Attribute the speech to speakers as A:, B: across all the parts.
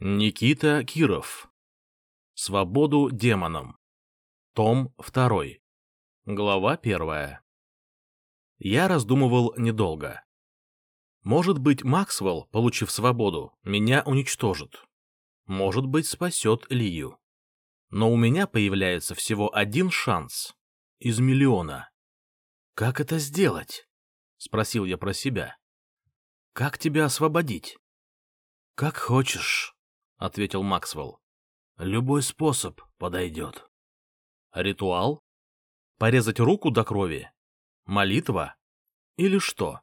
A: Никита Киров. Свободу демонам. Том 2. Глава 1. Я раздумывал недолго. Может быть, Максвелл, получив свободу, меня уничтожит. Может быть, спасет Лию. Но у меня появляется всего один шанс. Из миллиона. Как это сделать? Спросил я про себя. Как тебя освободить? Как хочешь. — ответил Максвелл. «Любой способ подойдет». «Ритуал? Порезать руку до крови? Молитва? Или что?»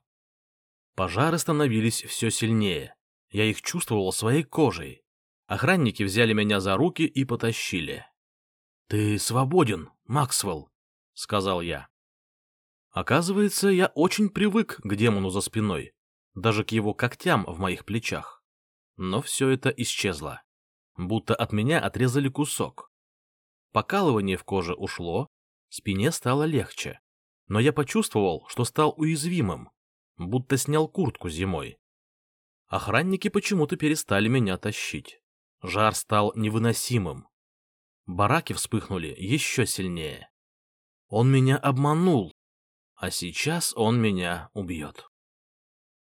A: Пожары становились все сильнее. Я их чувствовал своей кожей. Охранники взяли меня за руки и потащили. «Ты свободен, Максвелл», — сказал я. Оказывается, я очень привык к демону за спиной, даже к его когтям в моих плечах. Но все это исчезло. Будто от меня отрезали кусок. Покалывание в коже ушло, спине стало легче. Но я почувствовал, что стал уязвимым, будто снял куртку зимой. Охранники почему-то перестали меня тащить. Жар стал невыносимым. Бараки вспыхнули еще сильнее. Он меня обманул, а сейчас он меня убьет.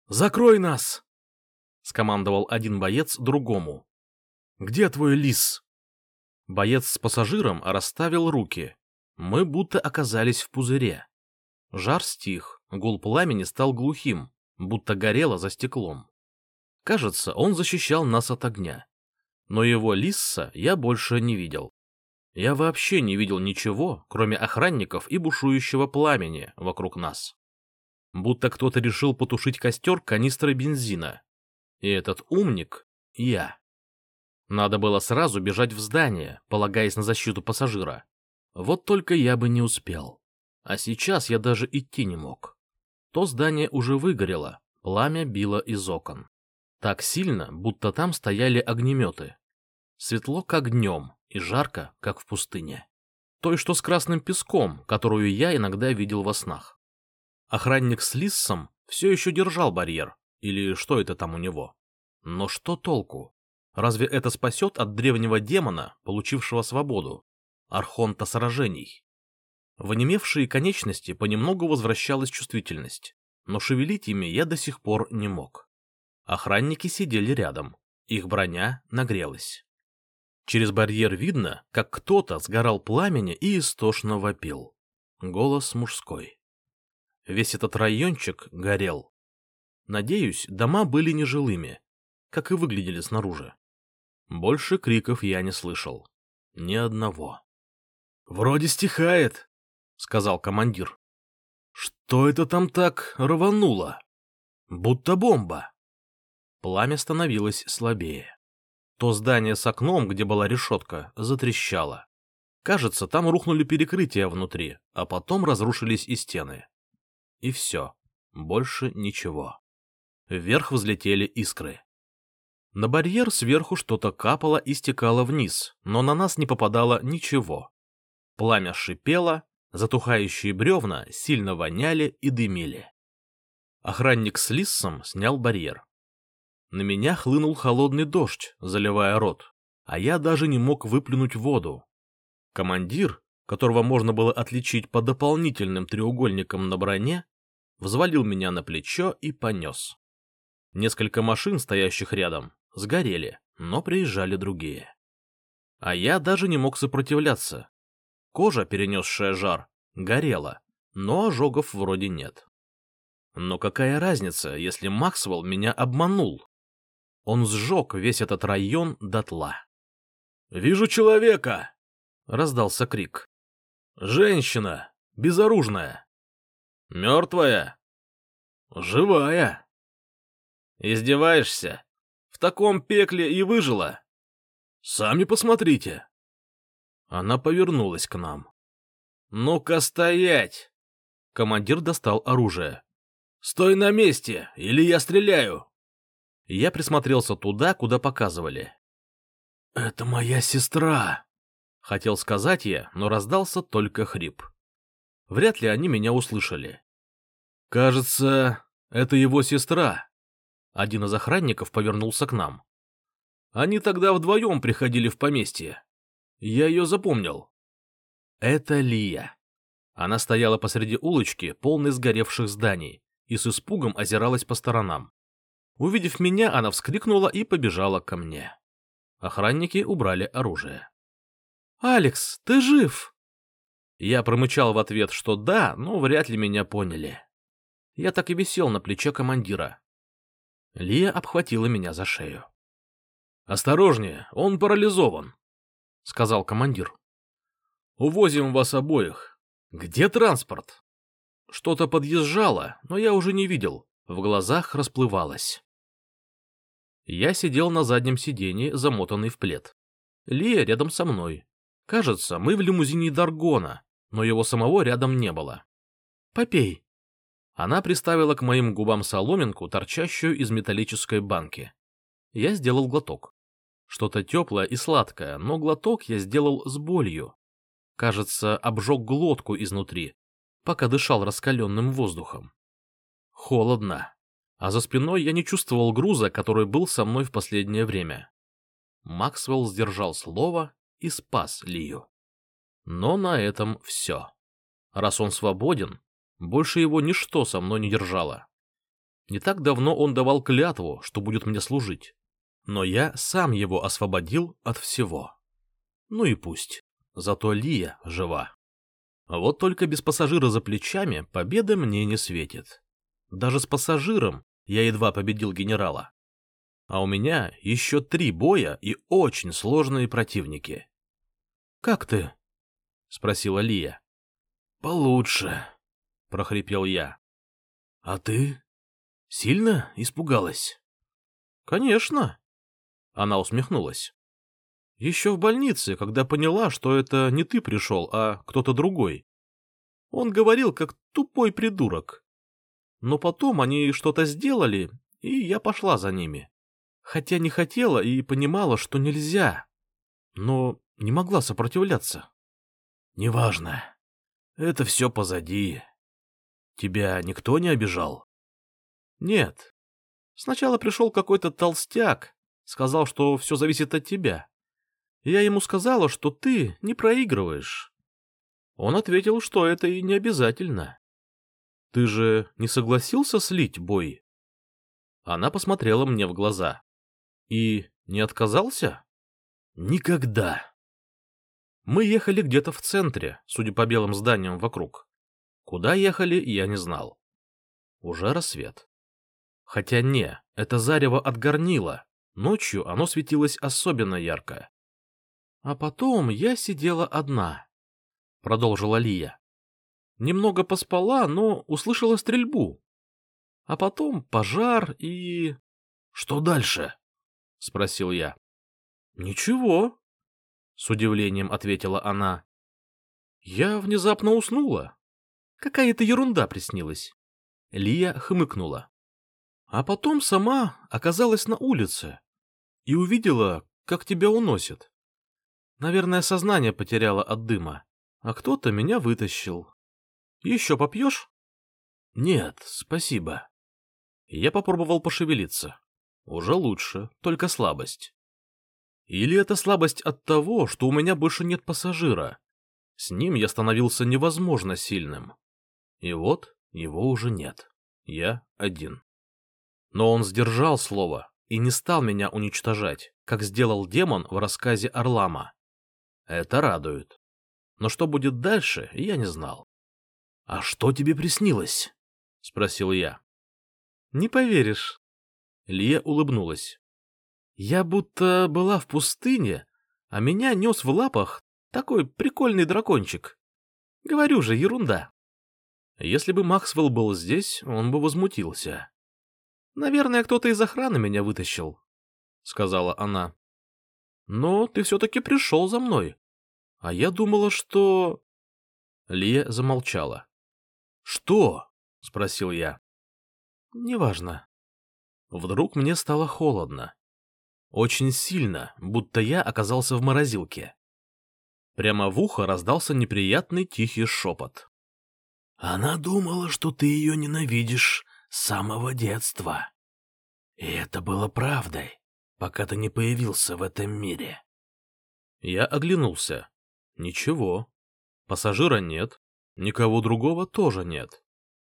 A: «Закрой нас!» — скомандовал один боец другому. «Где твой лис?» Боец с пассажиром расставил руки. Мы будто оказались в пузыре. Жар стих, гул пламени стал глухим, будто горело за стеклом. Кажется, он защищал нас от огня. Но его лисса я больше не видел. Я вообще не видел ничего, кроме охранников и бушующего пламени вокруг нас. Будто кто-то решил потушить костер канистрой бензина, и этот умник — я. Надо было сразу бежать в здание, полагаясь на защиту пассажира. Вот только я бы не успел. А сейчас я даже идти не мог. То здание уже выгорело, пламя било из окон. Так сильно, будто там стояли огнеметы. Светло, как днем, и жарко, как в пустыне. Той, что с красным песком, которую я иногда видел во снах. Охранник с Лиссом все еще держал барьер, или что это там у него? Но что толку? Разве это спасет от древнего демона, получившего свободу? Архонта сражений. В онемевшие конечности понемногу возвращалась чувствительность, но шевелить ими я до сих пор не мог. Охранники сидели рядом, их броня нагрелась. Через барьер видно, как кто-то сгорал пламени и истошно вопил. Голос мужской. Весь этот райончик горел. Надеюсь, дома были нежилыми, как и выглядели снаружи. Больше криков я не слышал. Ни одного. — Вроде стихает, — сказал командир. — Что это там так рвануло? Будто бомба. Пламя становилось слабее. То здание с окном, где была решетка, затрещало. Кажется, там рухнули перекрытия внутри, а потом разрушились и стены. И все. Больше ничего. Вверх взлетели искры. На барьер сверху что-то капало и стекало вниз, но на нас не попадало ничего. Пламя шипело, затухающие бревна сильно воняли и дымили. Охранник с лиссом снял барьер. На меня хлынул холодный дождь, заливая рот, а я даже не мог выплюнуть воду. Командир, которого можно было отличить по дополнительным треугольникам на броне, взвалил меня на плечо и понес. Несколько машин, стоящих рядом, сгорели, но приезжали другие. А я даже не мог сопротивляться. Кожа, перенесшая жар, горела, но ожогов вроде нет. Но какая разница, если Максвелл меня обманул? Он сжег весь этот район дотла. «Вижу человека!» — раздался крик. «Женщина! Безоружная!» «Мертвая?» «Живая!» «Издеваешься? В таком пекле и выжила?» «Сами посмотрите». Она повернулась к нам. «Ну-ка стоять!» Командир достал оружие. «Стой на месте, или я стреляю!» Я присмотрелся туда, куда показывали. «Это моя сестра!» Хотел сказать я, но раздался только хрип. Вряд ли они меня услышали. «Кажется, это его сестра», один из охранников повернулся к нам. Они тогда вдвоем приходили в поместье. Я ее запомнил. Это Лия. Она стояла посреди улочки, полной сгоревших зданий, и с испугом озиралась по сторонам. Увидев меня, она вскрикнула и побежала ко мне. Охранники убрали оружие. «Алекс, ты жив!» Я промычал в ответ, что да, но вряд ли меня поняли. Я так и висел на плече командира. Лия обхватила меня за шею. «Осторожнее, он парализован», — сказал командир. «Увозим вас обоих. Где транспорт?» Что-то подъезжало, но я уже не видел, в глазах расплывалось. Я сидел на заднем сиденье, замотанный в плед. Лия рядом со мной. Кажется, мы в лимузине Даргона, но его самого рядом не было. «Попей». Она приставила к моим губам соломинку, торчащую из металлической банки. Я сделал глоток. Что-то теплое и сладкое, но глоток я сделал с болью. Кажется, обжег глотку изнутри, пока дышал раскаленным воздухом. Холодно. А за спиной я не чувствовал груза, который был со мной в последнее время. Максвелл сдержал слово и спас Лию. Но на этом все. Раз он свободен, больше его ничто со мной не держало. Не так давно он давал клятву, что будет мне служить но я сам его освободил от всего. Ну и пусть, зато Лия жива. Вот только без пассажира за плечами победа мне не светит. Даже с пассажиром я едва победил генерала. А у меня еще три боя и очень сложные противники. — Как ты? — спросила Лия. — Получше, — прохрипел я. — А ты? Сильно испугалась? — Конечно, она усмехнулась. Еще в больнице, когда поняла, что это не ты пришел, а кто-то другой. Он говорил, как тупой придурок. Но потом они что-то сделали, и я пошла за ними. Хотя не хотела и понимала, что нельзя. Но не могла сопротивляться. Неважно. Это все позади. Тебя никто не обижал? Нет. Сначала пришел какой-то толстяк, Сказал, что все зависит от тебя. Я ему сказала, что ты не проигрываешь. Он ответил, что это и не обязательно. Ты же не согласился слить бой? Она посмотрела мне в глаза. И не отказался? Никогда. Мы ехали где-то в центре, судя по белым зданиям вокруг. Куда ехали, я не знал. Уже рассвет. Хотя не, это зарево от горнила, Ночью оно светилось особенно ярко. — А потом я сидела одна, — продолжила Лия. Немного поспала, но услышала стрельбу. А потом пожар и... — Что дальше? — спросил я. — Ничего, — с удивлением ответила она. Я внезапно уснула. Какая-то ерунда приснилась. Лия хмыкнула. А потом сама оказалась на улице и увидела, как тебя уносят. Наверное, сознание потеряла от дыма, а кто-то меня вытащил. Еще попьешь? Нет, спасибо. Я попробовал пошевелиться. Уже лучше, только слабость. Или это слабость от того, что у меня больше нет пассажира. С ним я становился невозможно сильным. И вот его уже нет. Я один. Но он сдержал слово и не стал меня уничтожать, как сделал демон в рассказе Орлама. Это радует. Но что будет дальше, я не знал. — А что тебе приснилось? — спросил я. — Не поверишь. Лия улыбнулась. — Я будто была в пустыне, а меня нес в лапах такой прикольный дракончик. Говорю же, ерунда. Если бы Максвелл был здесь, он бы возмутился. Наверное, кто-то из охраны меня вытащил, — сказала она. Но ты все-таки пришел за мной. А я думала, что... Лия замолчала. Что? — спросил я. Неважно. Вдруг мне стало холодно. Очень сильно, будто я оказался в морозилке. Прямо в ухо раздался неприятный тихий шепот. Она думала, что ты ее ненавидишь, с самого детства. И это было правдой,
B: пока ты не появился в этом мире.
A: Я оглянулся. Ничего. Пассажира нет. Никого другого тоже нет.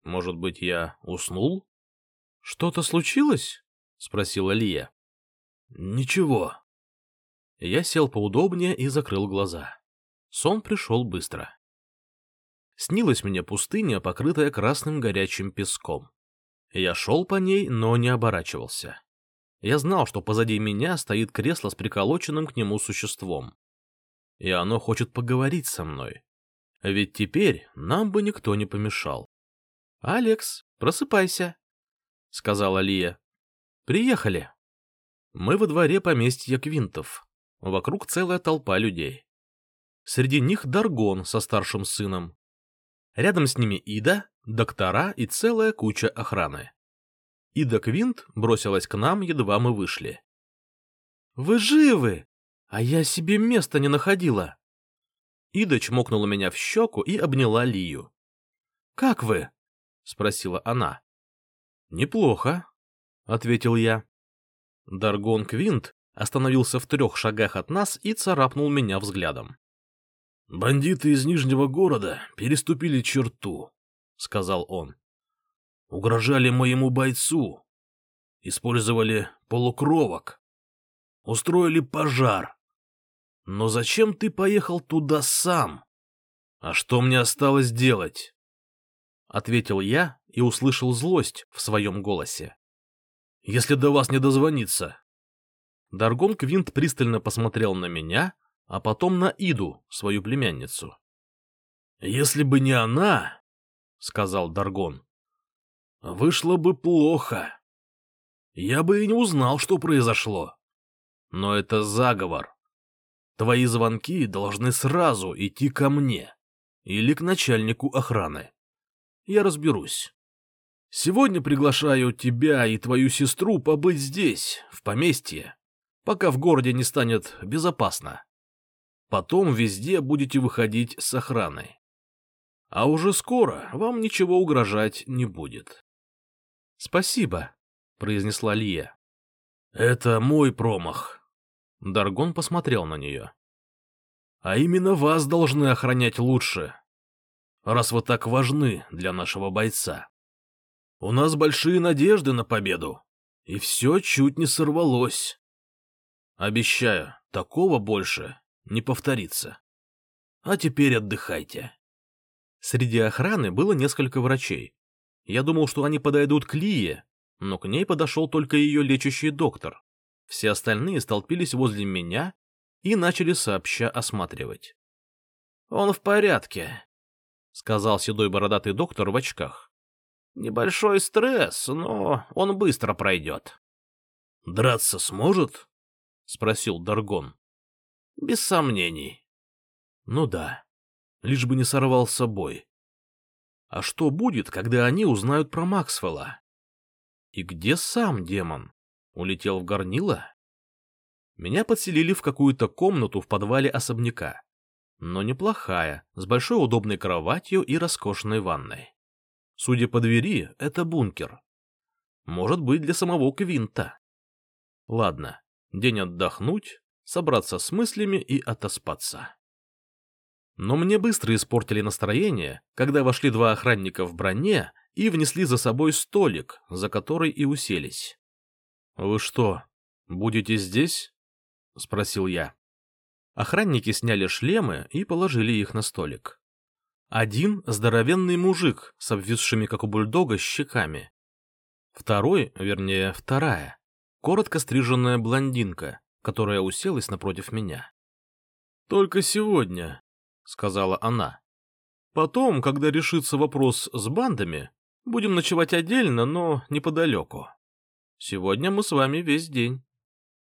A: Может быть, я уснул? Что-то случилось? Спросила Лия.
B: Ничего.
A: Я сел поудобнее и закрыл глаза. Сон пришел быстро. Снилась мне пустыня, покрытая красным горячим песком. Я шел по ней, но не оборачивался. Я знал, что позади меня стоит кресло с приколоченным к нему существом. И оно хочет поговорить со мной. Ведь теперь нам бы никто не помешал. — Алекс, просыпайся, — сказала Лия. — Приехали. Мы во дворе поместья Квинтов. Вокруг целая толпа людей. Среди них Даргон со старшим сыном. Рядом с ними Ида, доктора и целая куча охраны. Ида Квинт бросилась к нам, едва мы вышли. «Вы живы! А я себе места не находила!» Ида чмокнула меня в щеку и обняла Лию. «Как вы?» — спросила она. «Неплохо», — ответил я. Даргон Квинт остановился в трех шагах от нас и царапнул меня взглядом.
B: «Бандиты из Нижнего города переступили черту», — сказал он угрожали моему бойцу, использовали полукровок, устроили пожар. Но зачем ты поехал туда сам? А что мне осталось делать? Ответил я и услышал злость в своем голосе. Если до вас не дозвониться. Даргон Квинт пристально посмотрел на меня, а потом на Иду, свою племянницу. Если бы не она, сказал Даргон, Вышло бы плохо. Я бы и не узнал, что произошло. Но это заговор. Твои звонки должны сразу идти ко мне или к начальнику охраны. Я разберусь. Сегодня приглашаю тебя и твою сестру побыть здесь, в поместье, пока в городе не станет безопасно. Потом везде будете выходить с охраной. А уже скоро вам ничего угрожать не будет. — Спасибо, — произнесла Лия. — Это мой промах. Даргон посмотрел на нее. — А именно вас должны охранять лучше, раз вы так важны для нашего бойца. У нас большие надежды на победу, и все чуть не сорвалось. Обещаю, такого больше не повторится. А теперь отдыхайте. Среди охраны было несколько врачей, я думал, что они подойдут к Лие, но к ней подошел только ее лечащий доктор. Все остальные столпились возле меня и начали сообща осматривать. — Он в порядке, — сказал седой бородатый доктор в очках. — Небольшой стресс, но он быстро пройдет. — Драться сможет? — спросил Даргон. — Без сомнений. — Ну да, лишь бы не сорвал с собой. А что будет, когда они узнают про Максвелла? И где сам демон? Улетел в горнило? Меня подселили в какую-то комнату в подвале особняка. Но неплохая, с большой удобной кроватью и роскошной ванной. Судя по двери, это бункер. Может быть, для самого Квинта. Ладно, день отдохнуть, собраться с мыслями и отоспаться. Но мне быстро испортили настроение, когда вошли два охранника в броне и внесли за собой столик, за который и уселись. — Вы что, будете здесь? — спросил я. Охранники сняли шлемы и положили их на столик. Один — здоровенный мужик с обвисшими, как у бульдога, щеками. Второй, вернее, вторая, коротко стриженная блондинка, которая уселась напротив меня. Только сегодня — сказала она. «Потом, когда решится вопрос с бандами, будем ночевать отдельно, но неподалеку. Сегодня мы с вами весь день.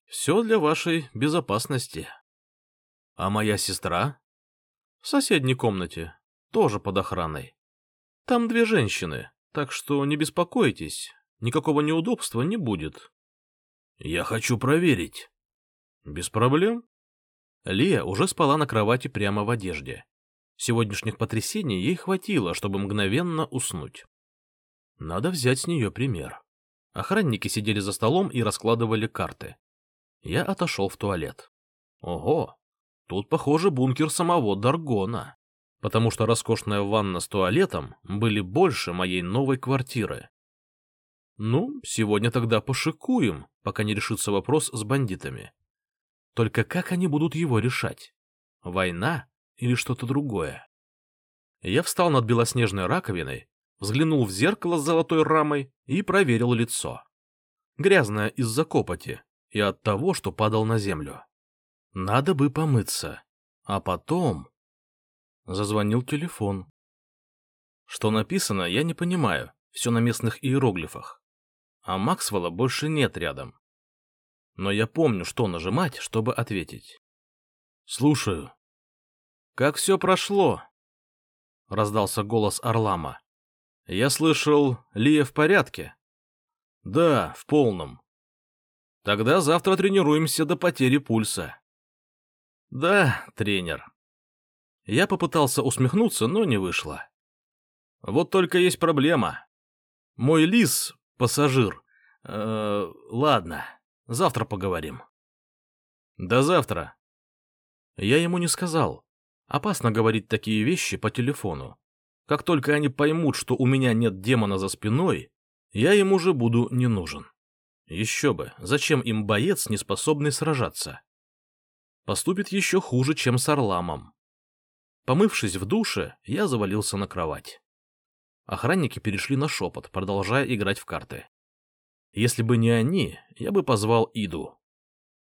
B: Все для вашей безопасности». «А моя сестра?» «В соседней комнате, тоже под охраной. Там две женщины, так что не беспокойтесь, никакого неудобства не будет». «Я хочу проверить». «Без проблем», Лия уже спала на кровати прямо в одежде. Сегодняшних потрясений ей хватило, чтобы мгновенно уснуть. Надо взять с нее пример. Охранники сидели за столом и раскладывали карты.
A: Я отошел в туалет. Ого, тут, похоже, бункер самого Даргона, потому что роскошная ванна с туалетом были больше моей новой квартиры. Ну, сегодня тогда пошикуем, пока не решится вопрос с бандитами. Только как они будут его решать? Война или что-то другое? Я встал над белоснежной раковиной, взглянул в зеркало с золотой рамой и проверил лицо. Грязное из-за копоти и от того, что падал на землю. Надо бы помыться. А потом... Зазвонил телефон. Что написано, я не понимаю, все на местных иероглифах. А Максвелла больше нет рядом. Но я помню, что нажимать, чтобы ответить. «Слушаю». «Как все прошло?» — раздался голос Орлама. «Я слышал, Лия в порядке?» «Да, в полном». «Тогда завтра тренируемся до потери пульса». «Да, тренер». Я попытался усмехнуться, но не вышло. Вот только есть проблема. Мой лис, пассажир. Э, ладно, завтра поговорим. До завтра. Я ему не сказал. Опасно говорить такие вещи по телефону. Как только они поймут, что у меня нет демона за спиной, я им уже буду не нужен. Еще бы, зачем им боец, не способный сражаться? Поступит еще хуже, чем с Орламом. Помывшись в душе, я завалился на кровать. Охранники перешли на шепот, продолжая играть в карты. Если бы не они, я бы позвал Иду.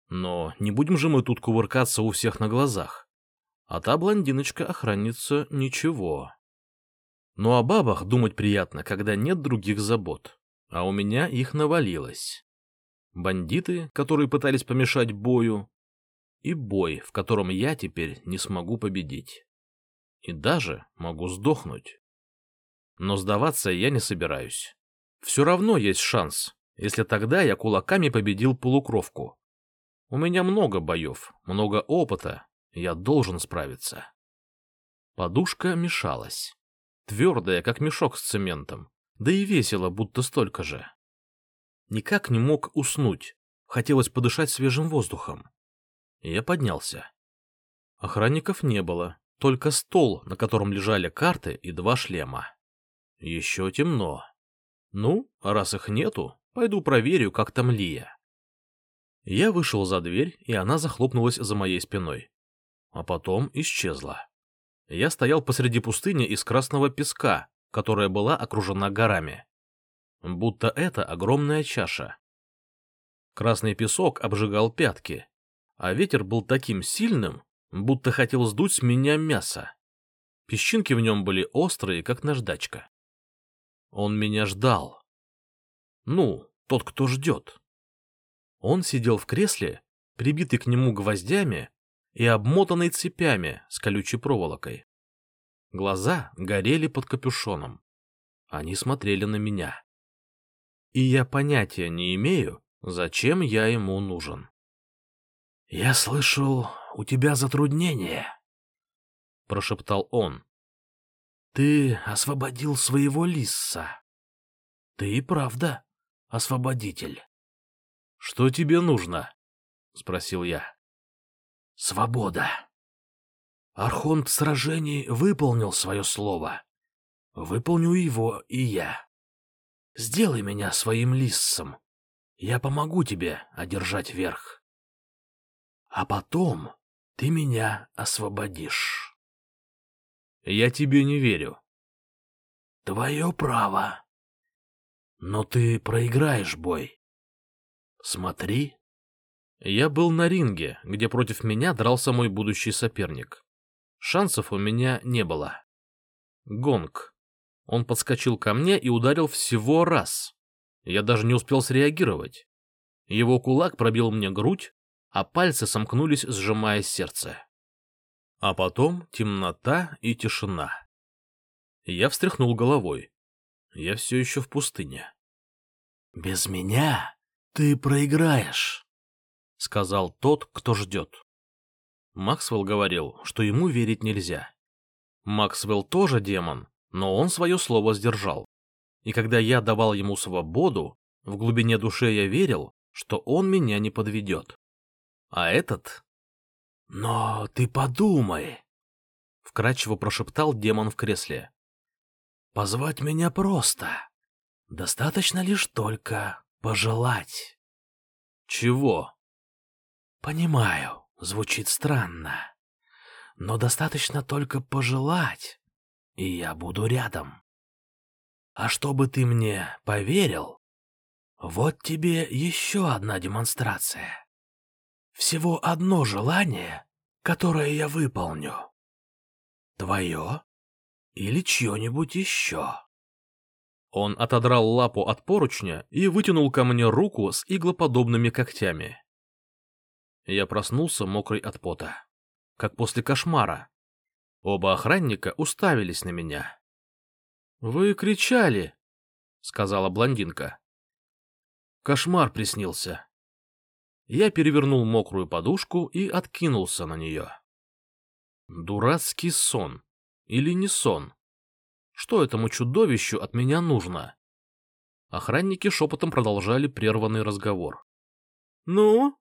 A: Но не будем же мы тут кувыркаться у всех на глазах. А та блондиночка-охранница — ничего. Ну о бабах думать приятно, когда нет других забот. А у меня их навалилось. Бандиты, которые пытались помешать бою, и бой, в котором я теперь не смогу победить. И даже могу сдохнуть. Но сдаваться я не собираюсь. Все равно есть шанс, если тогда я кулаками победил полукровку. У меня много боев, много опыта, я должен справиться. Подушка мешалась. Твердая, как мешок с цементом, да и весело, будто столько же. Никак не мог уснуть, хотелось подышать свежим воздухом. Я поднялся. Охранников не было, только стол, на котором лежали карты и два шлема. Еще темно. Ну, раз их нету, пойду проверю, как там Лия. Я вышел за дверь, и она захлопнулась за моей спиной. А потом исчезла. Я стоял посреди пустыни из красного песка, которая была окружена горами. Будто это огромная чаша. Красный песок обжигал пятки, а ветер был таким сильным, будто хотел сдуть с меня мясо. Песчинки в нем были острые, как наждачка. Он меня ждал. Ну, тот, кто ждет. Он сидел в кресле, прибитый к нему гвоздями и обмотанный цепями с колючей проволокой. Глаза горели под капюшоном. Они смотрели на меня. И я понятия не имею, зачем я ему нужен. — Я слышал, у тебя затруднение, — прошептал он. — Ты освободил своего лисса. Ты и правда освободитель. — Что тебе нужно? — спросил я. — Свобода. Архонт в сражении выполнил свое слово. Выполню его и я. Сделай меня своим лиссом. Я помогу тебе одержать верх. А потом ты меня освободишь. Я тебе не верю. Твое право. Но ты проиграешь бой. Смотри. Я был на ринге, где против меня дрался мой будущий соперник. Шансов у меня не было. Гонг. Он подскочил ко мне и ударил всего раз. Я даже не успел среагировать. Его кулак пробил мне грудь, а пальцы сомкнулись, сжимая сердце. А потом темнота и тишина. Я встряхнул головой. Я все еще в пустыне. — Без меня ты проиграешь, — сказал тот, кто ждет. Максвелл говорил, что ему верить нельзя. Максвелл тоже демон, но он свое слово сдержал. И когда я давал ему свободу, в глубине души я верил, что он меня не подведет. А этот...
B: Но ты подумай, —
A: вкрадчиво прошептал демон в кресле.
B: Позвать меня просто. Достаточно лишь только пожелать.
A: Чего?
B: Понимаю, звучит странно. Но достаточно только пожелать, и я буду рядом. А чтобы ты мне поверил, вот тебе еще одна демонстрация. Всего одно желание, которое я выполню. Твое или чье-нибудь еще.
A: Он отодрал лапу от поручня и вытянул ко мне руку с иглоподобными когтями. Я проснулся мокрый от пота, как после кошмара. Оба охранника уставились на меня. — Вы кричали, — сказала блондинка. Кошмар приснился. Я перевернул мокрую подушку и откинулся на нее. Дурацкий сон. Или не сон? Что этому чудовищу от меня нужно? Охранники шепотом продолжали прерванный разговор. — Ну,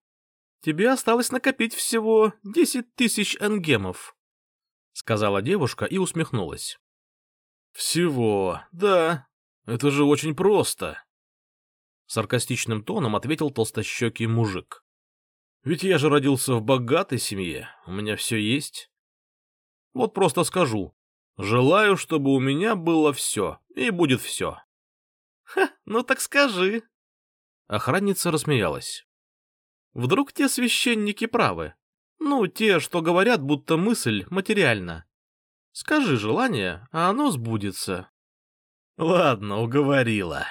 A: тебе осталось накопить всего десять тысяч энгемов, — сказала девушка и усмехнулась. — Всего, да, это же очень просто. Саркастичным тоном ответил толстощекий мужик. — Ведь я же родился в богатой семье, у меня все есть. Вот просто скажу, Желаю, чтобы у меня было все, и будет все. — Ха, ну так скажи. Охранница рассмеялась. Вдруг те священники правы? Ну, те, что говорят, будто мысль материальна. Скажи желание, а оно сбудется. Ладно, уговорила.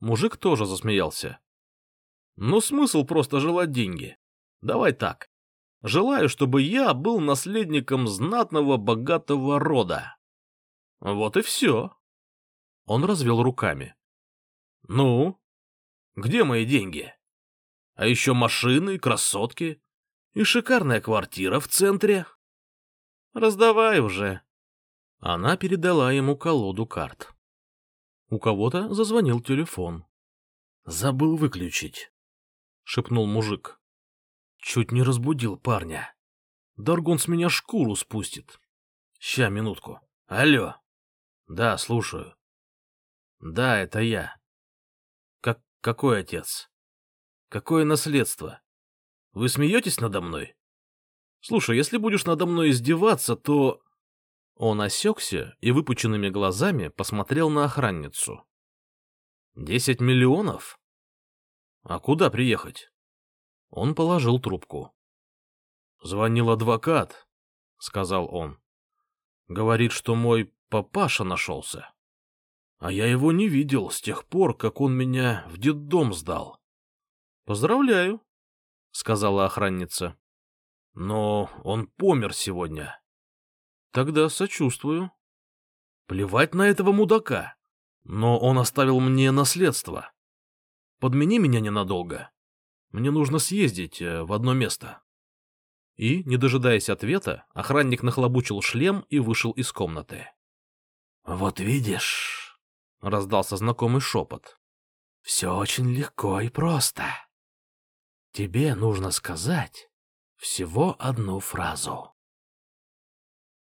A: Мужик тоже засмеялся. Но смысл просто желать деньги. Давай так. Желаю, чтобы я был наследником знатного богатого рода. Вот и все. Он развел руками. Ну, где мои деньги? А еще машины, красотки и шикарная квартира в центре. Раздавай уже. Она передала ему колоду карт. У кого-то зазвонил телефон. Забыл выключить, шепнул мужик. Чуть не разбудил парня. Даргон с меня шкуру спустит. Ща, минутку. Алло. Да, слушаю. Да, это я. Как какой отец? Какое наследство? Вы смеетесь надо мной? Слушай, если будешь надо мной издеваться, то... Он осекся и выпученными глазами посмотрел на охранницу. Десять миллионов? А куда приехать? Он положил трубку. «Звонил адвокат», — сказал он. «Говорит, что мой папаша нашелся. А я его не видел с тех пор, как он меня в детдом сдал». «Поздравляю», — сказала охранница. «Но он помер сегодня». «Тогда сочувствую». «Плевать на этого мудака. Но он оставил мне наследство. Подмени меня ненадолго, мне нужно съездить э, в одно место. И, не дожидаясь ответа, охранник нахлобучил шлем и вышел из комнаты. — Вот видишь, — раздался знакомый шепот, — все очень легко и просто. Тебе нужно сказать всего одну фразу.